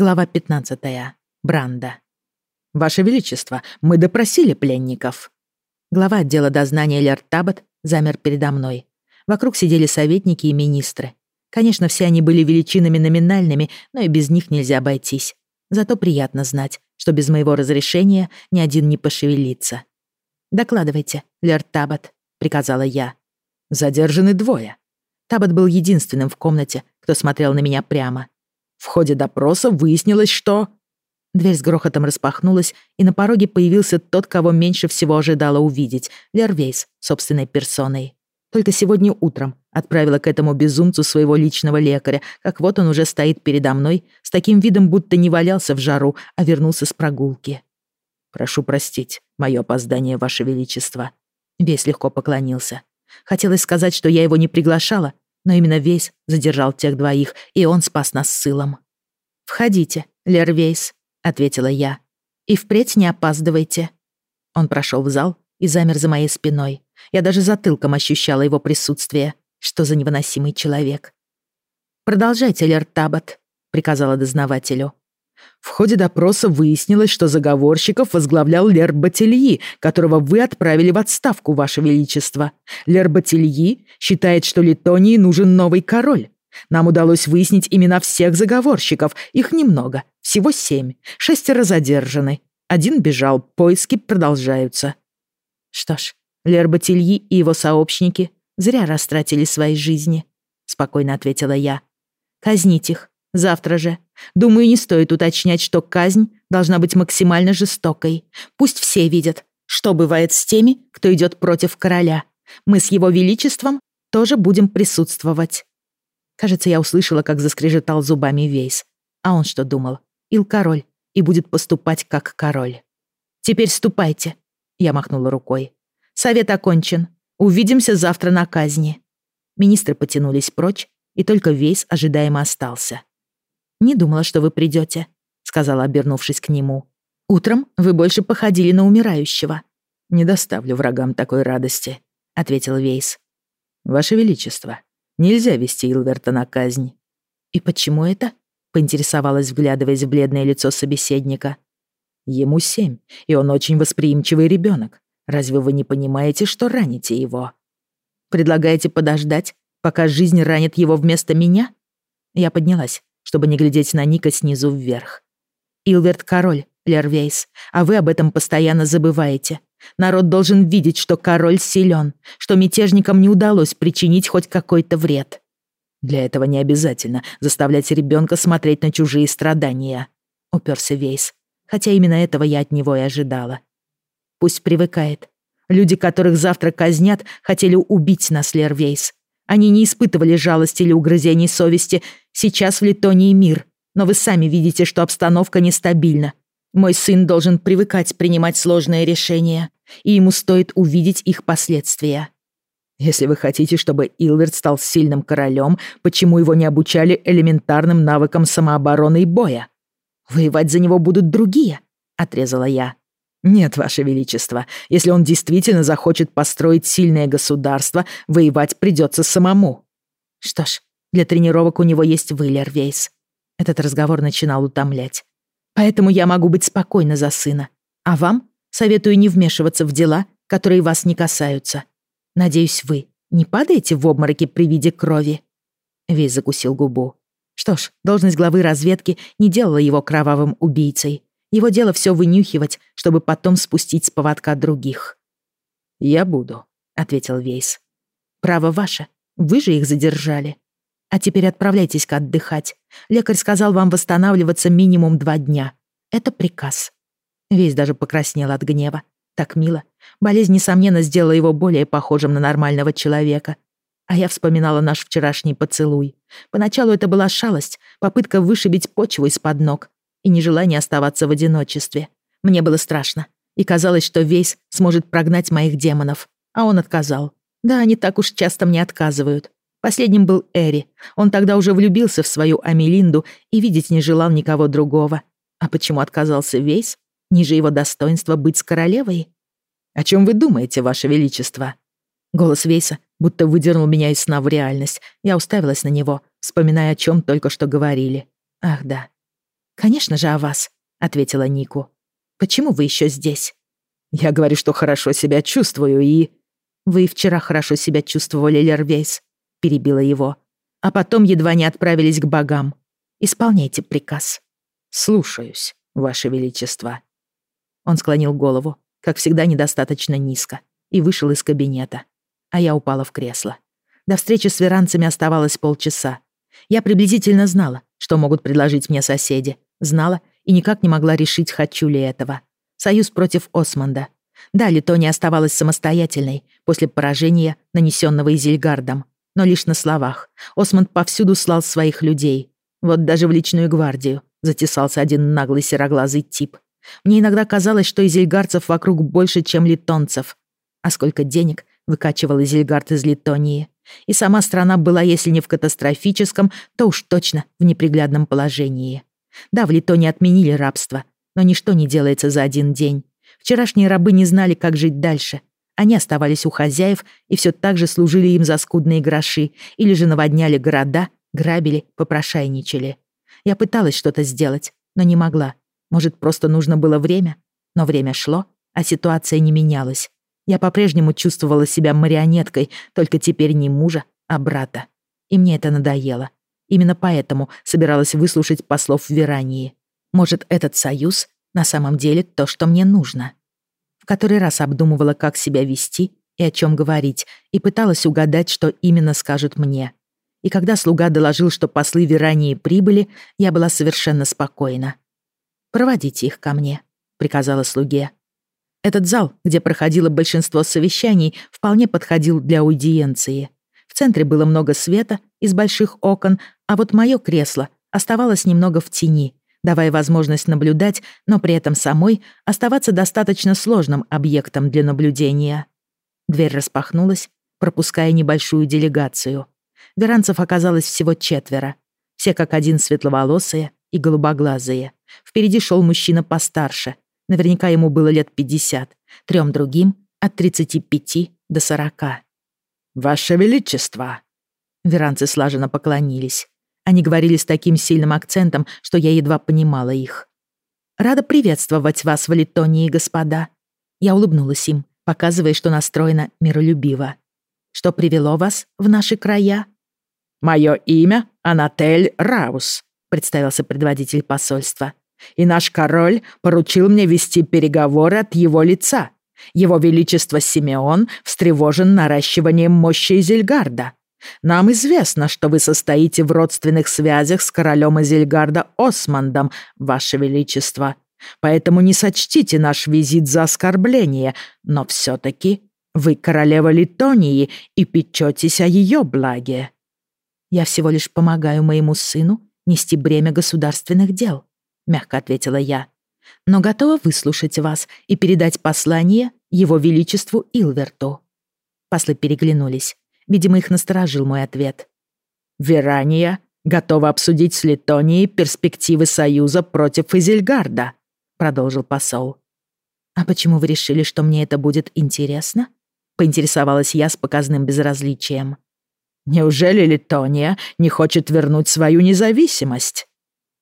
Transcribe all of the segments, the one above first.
Глава 15. Бранда. «Ваше Величество, мы допросили пленников». Глава отдела дознания Лерт Табот замер передо мной. Вокруг сидели советники и министры. Конечно, все они были величинами номинальными, но и без них нельзя обойтись. Зато приятно знать, что без моего разрешения ни один не пошевелится. «Докладывайте, Лерт Табот», — приказала я. «Задержаны двое». Табот был единственным в комнате, кто смотрел на меня прямо. В ходе допроса выяснилось, что... Дверь с грохотом распахнулась, и на пороге появился тот, кого меньше всего ожидала увидеть — Лервейс, собственной персоной. Только сегодня утром отправила к этому безумцу своего личного лекаря, как вот он уже стоит передо мной, с таким видом, будто не валялся в жару, а вернулся с прогулки. «Прошу простить мое опоздание, Ваше Величество». Весь легко поклонился. Хотелось сказать, что я его не приглашала, но именно Вейс задержал тех двоих, и он спас нас с. «Входите, Лер Вейс», — ответила я. «И впредь не опаздывайте». Он прошел в зал и замер за моей спиной. Я даже затылком ощущала его присутствие. Что за невыносимый человек. «Продолжайте, Лер Табот», — приказала дознавателю. В ходе допроса выяснилось, что заговорщиков возглавлял Лер Батильи, которого вы отправили в отставку, Ваше Величество. Лер Батильи считает, что Литонии нужен новый король. Нам удалось выяснить имена всех заговорщиков. Их немного, всего семь. Шестеро задержаны. Один бежал, поиски продолжаются. Что ж, Лер Батильи и его сообщники зря растратили свои жизни, спокойно ответила я. Казнить их, Завтра же. Думаю, не стоит уточнять, что казнь должна быть максимально жестокой. Пусть все видят, что бывает с теми, кто идет против короля. Мы с его величеством тоже будем присутствовать. Кажется, я услышала, как заскрежетал зубами Вейс. А он что думал? Ил король и будет поступать как король. Теперь ступайте. Я махнула рукой. Совет окончен. Увидимся завтра на казни. Министры потянулись прочь, и только Вейс ожидаемо остался. «Не думала, что вы придете», — сказала, обернувшись к нему. «Утром вы больше походили на умирающего». «Не доставлю врагам такой радости», — ответил Вейс. «Ваше Величество, нельзя вести Илверта на казнь». «И почему это?» — поинтересовалась, вглядываясь в бледное лицо собеседника. «Ему семь, и он очень восприимчивый ребенок. Разве вы не понимаете, что раните его?» «Предлагаете подождать, пока жизнь ранит его вместо меня?» Я поднялась чтобы не глядеть на Ника снизу вверх. «Илверт король, Лервейс, а вы об этом постоянно забываете. Народ должен видеть, что король силен, что мятежникам не удалось причинить хоть какой-то вред». «Для этого не обязательно заставлять ребенка смотреть на чужие страдания», — уперся Вейс, хотя именно этого я от него и ожидала. «Пусть привыкает. Люди, которых завтра казнят, хотели убить нас, Лервейс. Они не испытывали жалости или угрызений совести. Сейчас в Литонии мир. Но вы сами видите, что обстановка нестабильна. Мой сын должен привыкать принимать сложные решения, и ему стоит увидеть их последствия. Если вы хотите, чтобы Илверт стал сильным королем, почему его не обучали элементарным навыкам самообороны и боя? Воевать за него будут другие, отрезала я. «Нет, Ваше Величество, если он действительно захочет построить сильное государство, воевать придется самому». «Что ж, для тренировок у него есть Виллер Вейс». Этот разговор начинал утомлять. «Поэтому я могу быть спокойна за сына. А вам советую не вмешиваться в дела, которые вас не касаются. Надеюсь, вы не падаете в обмороки при виде крови?» Вейс закусил губу. Что ж, должность главы разведки не делала его кровавым убийцей. Его дело все вынюхивать, чтобы потом спустить с поводка других. «Я буду», — ответил Вейс. «Право ваше. Вы же их задержали. А теперь отправляйтесь-ка отдыхать. Лекарь сказал вам восстанавливаться минимум два дня. Это приказ». Вейс даже покраснел от гнева. Так мило. Болезнь, несомненно, сделала его более похожим на нормального человека. А я вспоминала наш вчерашний поцелуй. Поначалу это была шалость, попытка вышибить почву из-под ног и нежелание оставаться в одиночестве. Мне было страшно, и казалось, что Вейс сможет прогнать моих демонов, а он отказал. Да, они так уж часто мне отказывают. Последним был Эри. Он тогда уже влюбился в свою Амелинду и видеть не желал никого другого. А почему отказался Вейс? Ниже его достоинства быть с королевой? «О чем вы думаете, Ваше Величество?» Голос Вейса будто выдернул меня из сна в реальность. Я уставилась на него, вспоминая, о чем только что говорили. Ах да, «Конечно же о вас», — ответила Нику. «Почему вы еще здесь?» «Я говорю, что хорошо себя чувствую и...» «Вы вчера хорошо себя чувствовали, Лервейс», — перебила его. «А потом едва не отправились к богам. Исполняйте приказ». «Слушаюсь, Ваше Величество». Он склонил голову, как всегда недостаточно низко, и вышел из кабинета. А я упала в кресло. До встречи с веранцами оставалось полчаса. Я приблизительно знала, что могут предложить мне соседи. Знала и никак не могла решить, хочу ли этого. Союз против Османда. Да, Литония оставалась самостоятельной после поражения, нанесенного Изельгардом. Но лишь на словах. Османд повсюду слал своих людей. Вот даже в личную гвардию затесался один наглый сероглазый тип. Мне иногда казалось, что изельгарцев вокруг больше, чем литонцев. А сколько денег выкачивал Изельгард из Литонии. И сама страна была, если не в катастрофическом, то уж точно в неприглядном положении. Да, в Литонии отменили рабство, но ничто не делается за один день. Вчерашние рабы не знали, как жить дальше. Они оставались у хозяев и все так же служили им за скудные гроши, или же наводняли города, грабили, попрошайничали. Я пыталась что-то сделать, но не могла. Может, просто нужно было время? Но время шло, а ситуация не менялась. Я по-прежнему чувствовала себя марионеткой, только теперь не мужа, а брата. И мне это надоело. Именно поэтому собиралась выслушать послов в Верании. Может, этот союз на самом деле то, что мне нужно. Который раз обдумывала, как себя вести и о чем говорить, и пыталась угадать, что именно скажут мне. И когда слуга доложил, что послы Верании прибыли, я была совершенно спокойна. «Проводите их ко мне», — приказала слуге. Этот зал, где проходило большинство совещаний, вполне подходил для аудиенции. В центре было много света из больших окон, а вот мое кресло оставалось немного в тени, давая возможность наблюдать, но при этом самой оставаться достаточно сложным объектом для наблюдения. Дверь распахнулась, пропуская небольшую делегацию. Веранцев оказалось всего четверо. Все как один светловолосые и голубоглазые. Впереди шел мужчина постарше. Наверняка ему было лет 50. Трем другим — от 35 до 40. «Ваше Величество!» Веранцы слаженно поклонились. Они говорили с таким сильным акцентом, что я едва понимала их. «Рада приветствовать вас в Литонии, господа». Я улыбнулась им, показывая, что настроена миролюбиво. «Что привело вас в наши края?» «Мое имя Анатель Раус», — представился предводитель посольства. «И наш король поручил мне вести переговоры от его лица. Его Величество Симеон встревожен наращиванием мощи Изельгарда. Нам известно, что вы состоите в родственных связях с королем Изельгарда Османдом, Ваше Величество. Поэтому не сочтите наш визит за оскорбление, но все-таки вы королева Литонии и печетесь о ее благе». «Я всего лишь помогаю моему сыну нести бремя государственных дел», — мягко ответила я. «Но готова выслушать вас и передать послание его величеству Илверту». Послы переглянулись. Видимо, их насторожил мой ответ. «Верания готова обсудить с Литонией перспективы союза против Изельгарда», — продолжил посол. «А почему вы решили, что мне это будет интересно?» — поинтересовалась я с показным безразличием. «Неужели Литония не хочет вернуть свою независимость?»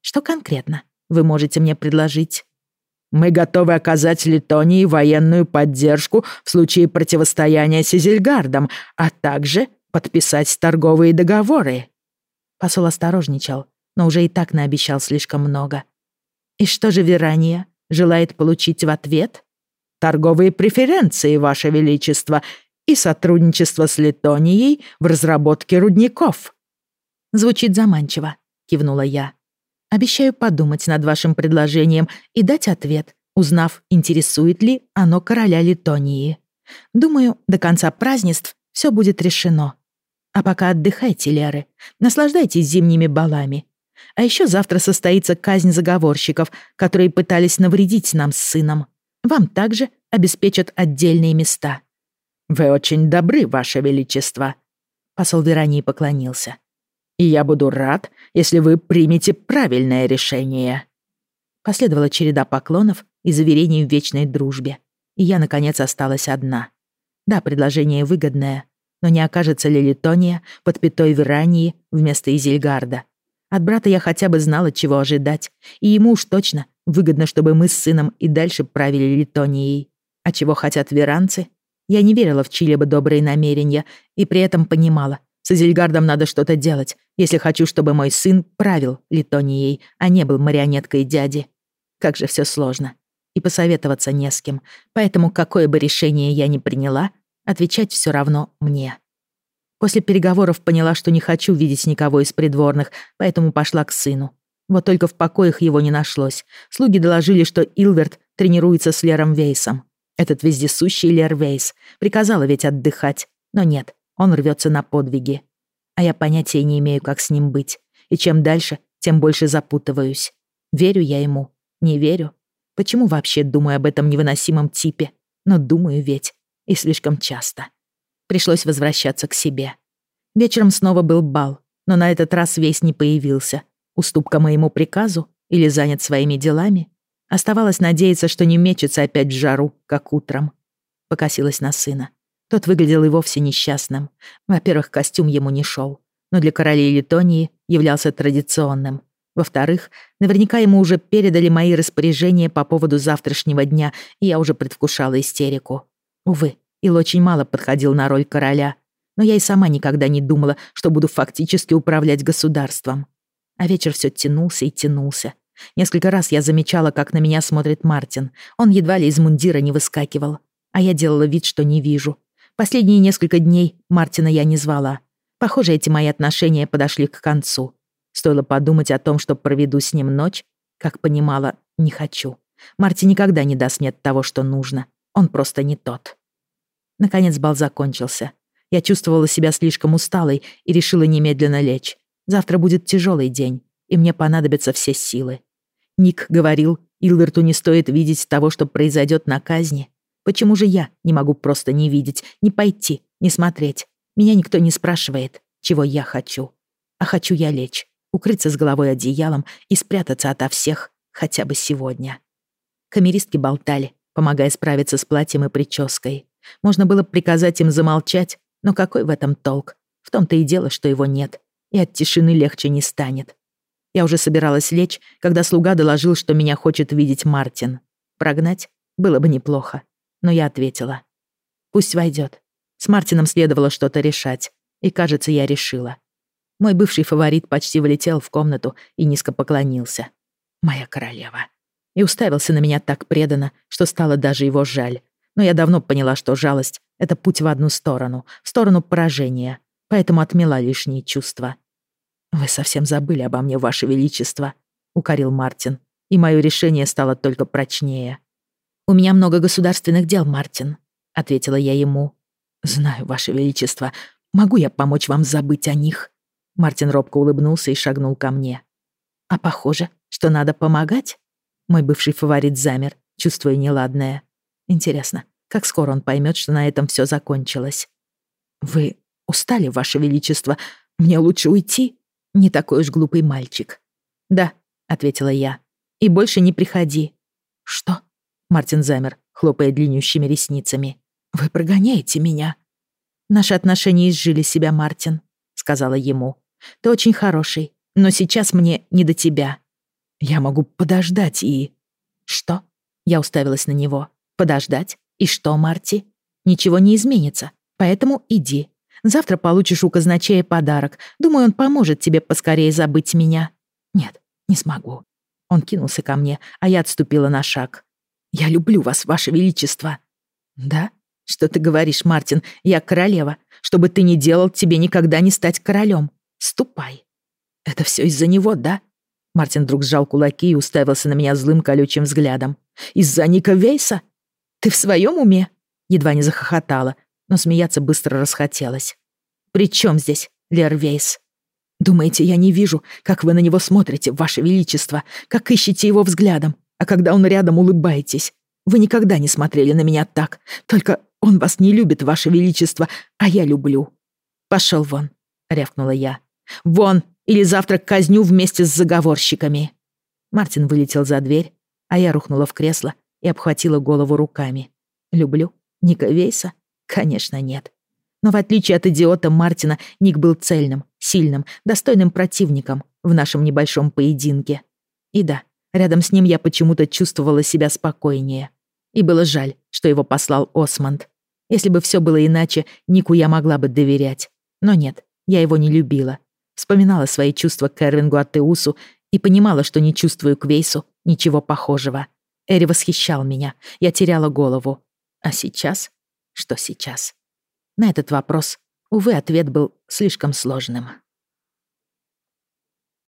«Что конкретно вы можете мне предложить?» Мы готовы оказать Литонии военную поддержку в случае противостояния с Изельгардом, а также подписать торговые договоры». Посол осторожничал, но уже и так наобещал слишком много. «И что же Верания желает получить в ответ?» «Торговые преференции, Ваше Величество, и сотрудничество с Литонией в разработке рудников». «Звучит заманчиво», — кивнула я. Обещаю подумать над вашим предложением и дать ответ, узнав, интересует ли оно короля Литонии. Думаю, до конца празднеств все будет решено. А пока отдыхайте, Леры, наслаждайтесь зимними балами. А еще завтра состоится казнь заговорщиков, которые пытались навредить нам с сыном. Вам также обеспечат отдельные места». «Вы очень добры, Ваше Величество», — посол Веронии поклонился и я буду рад, если вы примете правильное решение». Последовала череда поклонов и заверений в вечной дружбе, и я, наконец, осталась одна. Да, предложение выгодное, но не окажется ли Литония под пятой Верании вместо Изельгарда? От брата я хотя бы знала, чего ожидать, и ему уж точно выгодно, чтобы мы с сыном и дальше правили Литонией. А чего хотят веранцы? Я не верила в чьи-либо добрые намерения и при этом понимала, с Изельгардом надо что-то делать, если хочу, чтобы мой сын правил Литонией, а не был марионеткой дяди. Как же все сложно. И посоветоваться не с кем. Поэтому какое бы решение я ни приняла, отвечать все равно мне. После переговоров поняла, что не хочу видеть никого из придворных, поэтому пошла к сыну. Вот только в покоях его не нашлось. Слуги доложили, что Илверт тренируется с Лером Вейсом. Этот вездесущий Лер Вейс. Приказала ведь отдыхать. Но нет, он рвется на подвиги. А я понятия не имею, как с ним быть. И чем дальше, тем больше запутываюсь. Верю я ему? Не верю? Почему вообще думаю об этом невыносимом типе? Но думаю ведь. И слишком часто. Пришлось возвращаться к себе. Вечером снова был бал, но на этот раз весь не появился. Уступка моему приказу или занят своими делами? Оставалось надеяться, что не мечется опять в жару, как утром. Покосилась на сына. Тот выглядел и вовсе несчастным. Во-первых, костюм ему не шел, но для королей Литонии являлся традиционным. Во-вторых, наверняка ему уже передали мои распоряжения по поводу завтрашнего дня, и я уже предвкушала истерику. Увы, Ил очень мало подходил на роль короля, но я и сама никогда не думала, что буду фактически управлять государством. А вечер все тянулся и тянулся. Несколько раз я замечала, как на меня смотрит Мартин. Он едва ли из мундира не выскакивал. А я делала вид, что не вижу. Последние несколько дней Мартина я не звала. Похоже, эти мои отношения подошли к концу. Стоило подумать о том, что проведу с ним ночь, как понимала, не хочу. Марти никогда не даст мне того, что нужно. Он просто не тот. Наконец бал закончился. Я чувствовала себя слишком усталой и решила немедленно лечь. Завтра будет тяжелый день, и мне понадобятся все силы. Ник говорил, Илверту не стоит видеть того, что произойдет на казни. Почему же я не могу просто не видеть, не пойти, не смотреть? Меня никто не спрашивает, чего я хочу. А хочу я лечь, укрыться с головой одеялом и спрятаться ото всех хотя бы сегодня. Камеристки болтали, помогая справиться с платьем и прической. Можно было приказать им замолчать, но какой в этом толк? В том-то и дело, что его нет, и от тишины легче не станет. Я уже собиралась лечь, когда слуга доложил, что меня хочет видеть Мартин. Прогнать было бы неплохо, но я ответила. Пусть войдет. С Мартином следовало что-то решать, и, кажется, я решила. Мой бывший фаворит почти влетел в комнату и низко поклонился. Моя королева. И уставился на меня так преданно, что стало даже его жаль. Но я давно поняла, что жалость — это путь в одну сторону, в сторону поражения, поэтому отмела лишние чувства. «Вы совсем забыли обо мне, Ваше Величество», — укорил Мартин, и мое решение стало только прочнее. «У меня много государственных дел, Мартин», — ответила я ему. «Знаю, Ваше Величество. Могу я помочь вам забыть о них?» Мартин робко улыбнулся и шагнул ко мне. «А похоже, что надо помогать?» Мой бывший фаворит замер, чувствуя неладное. Интересно, как скоро он поймет, что на этом все закончилось? Вы устали, Ваше Величество? Мне лучше уйти? Не такой уж глупый мальчик. Да, ответила я. И больше не приходи. Что? Мартин замер, хлопая длиннющими ресницами. Вы прогоняете меня? Наши отношения изжили себя, Мартин, сказала ему. Ты очень хороший, но сейчас мне не до тебя. Я могу подождать и... Что? Я уставилась на него. Подождать? И что, Марти? Ничего не изменится, поэтому иди. Завтра получишь у казначея подарок. Думаю, он поможет тебе поскорее забыть меня. Нет, не смогу. Он кинулся ко мне, а я отступила на шаг. Я люблю вас, ваше величество. Да? Что ты говоришь, Мартин? Я королева. Что бы ты ни делал, тебе никогда не стать королем. Ступай. Это все из-за него, да? Мартин вдруг сжал кулаки и уставился на меня злым колючим взглядом. Из-за Ника Вейса? «Ты в своем уме?» Едва не захохотала, но смеяться быстро расхотелось. «При чем здесь Лервейс?» «Думаете, я не вижу, как вы на него смотрите, Ваше Величество, как ищете его взглядом, а когда он рядом, улыбаетесь? Вы никогда не смотрели на меня так, только он вас не любит, Ваше Величество, а я люблю». «Пошел вон», — рявкнула я. «Вон, или завтра казню вместе с заговорщиками». Мартин вылетел за дверь, а я рухнула в кресло и обхватила голову руками. Люблю? Ника Вейса? Конечно, нет. Но в отличие от идиота Мартина, Ник был цельным, сильным, достойным противником, в нашем небольшом поединке. И да, рядом с ним я почему-то чувствовала себя спокойнее. И было жаль, что его послал Осмонд. Если бы все было иначе, Нику я могла бы доверять. Но нет, я его не любила. Вспоминала свои чувства к Эрвингу Аттеусу и понимала, что не чувствую к Вейсу ничего похожего. Эри восхищал меня, я теряла голову. А сейчас? Что сейчас? На этот вопрос, увы, ответ был слишком сложным.